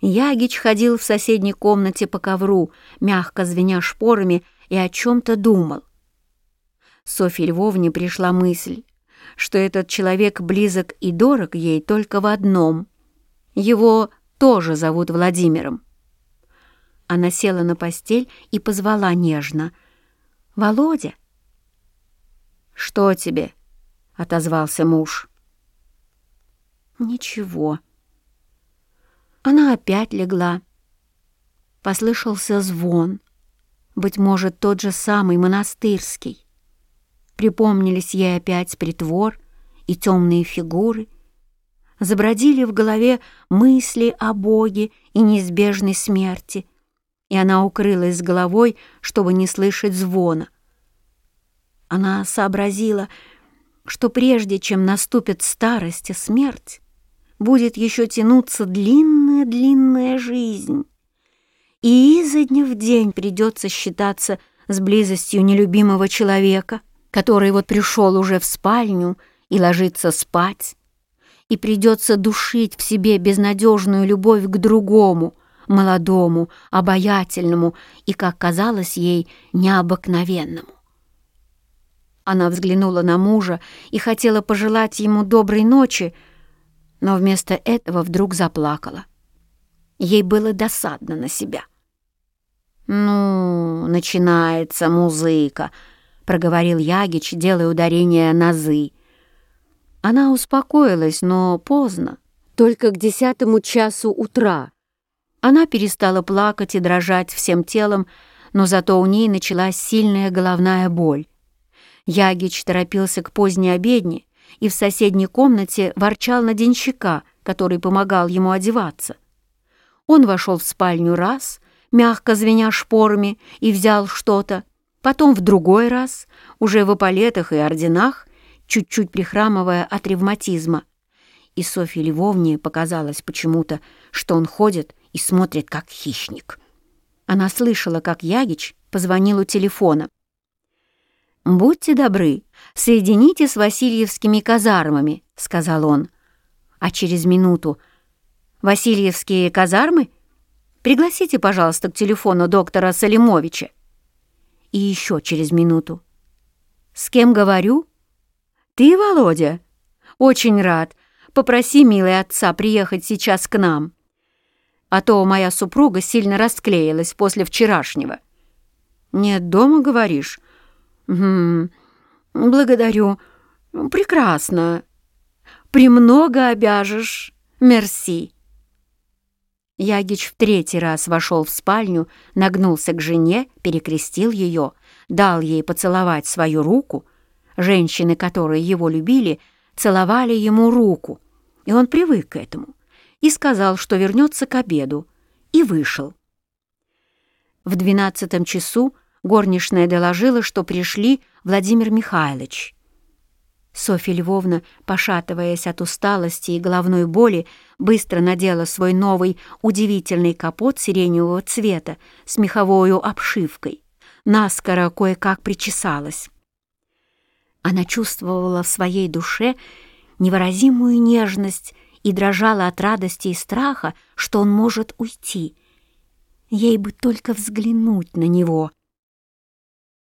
Ягич ходил в соседней комнате по ковру, мягко звеня шпорами, и о чем-то думал. Софье Львовне пришла мысль, что этот человек близок и дорог ей только в одном. Его тоже зовут Владимиром. Она села на постель и позвала нежно. «Володя!» «Что тебе?» — отозвался муж. «Ничего». Она опять легла. Послышался звон. Быть может, тот же самый монастырский. Припомнились ей опять притвор и темные фигуры. Забродили в голове мысли о Боге и неизбежной смерти, и она укрылась головой, чтобы не слышать звона. Она сообразила, что прежде чем наступит старость и смерть, будет еще тянуться длинная-длинная жизнь. И изо дня в день придется считаться с близостью нелюбимого человека, который вот пришел уже в спальню и ложится спать, и придется душить в себе безнадежную любовь к другому, молодому, обаятельному и, как казалось ей, необыкновенному. Она взглянула на мужа и хотела пожелать ему доброй ночи, но вместо этого вдруг заплакала. Ей было досадно на себя. «Ну, начинается музыка», — проговорил Ягич, делая ударение на «зы». Она успокоилась, но поздно, только к десятому часу утра. Она перестала плакать и дрожать всем телом, но зато у ней началась сильная головная боль. Ягич торопился к поздней обедне и в соседней комнате ворчал на денщика, который помогал ему одеваться. Он вошел в спальню раз, мягко звеня шпорами, и взял что-то, потом в другой раз, уже в эполетах и орденах, чуть-чуть прихрамывая от ревматизма. И Софье Львовне показалось почему-то, что он ходит и смотрит, как хищник. Она слышала, как Ягич позвонил у телефона. «Будьте добры, соедините с Васильевскими казармами», — сказал он. А через минуту «Васильевские казармы? Пригласите, пожалуйста, к телефону доктора Салимовича». И еще через минуту. «С кем говорю?» «Ты, Володя? Очень рад. Попроси, милый отца, приехать сейчас к нам. А то моя супруга сильно расклеилась после вчерашнего». «Нет дома, говоришь?» «Угу, благодарю. Прекрасно. Премного обяжешь. Мерси». Ягич в третий раз вошел в спальню, нагнулся к жене, перекрестил ее, дал ей поцеловать свою руку. Женщины, которые его любили, целовали ему руку, и он привык к этому, и сказал, что вернется к обеду, и вышел. В двенадцатом часу Горничная доложила, что пришли Владимир Михайлович. Софья Львовна, пошатываясь от усталости и головной боли, быстро надела свой новый удивительный капот сиреневого цвета с меховою обшивкой. Наскоро кое-как причесалась. Она чувствовала в своей душе невыразимую нежность и дрожала от радости и страха, что он может уйти. Ей бы только взглянуть на него —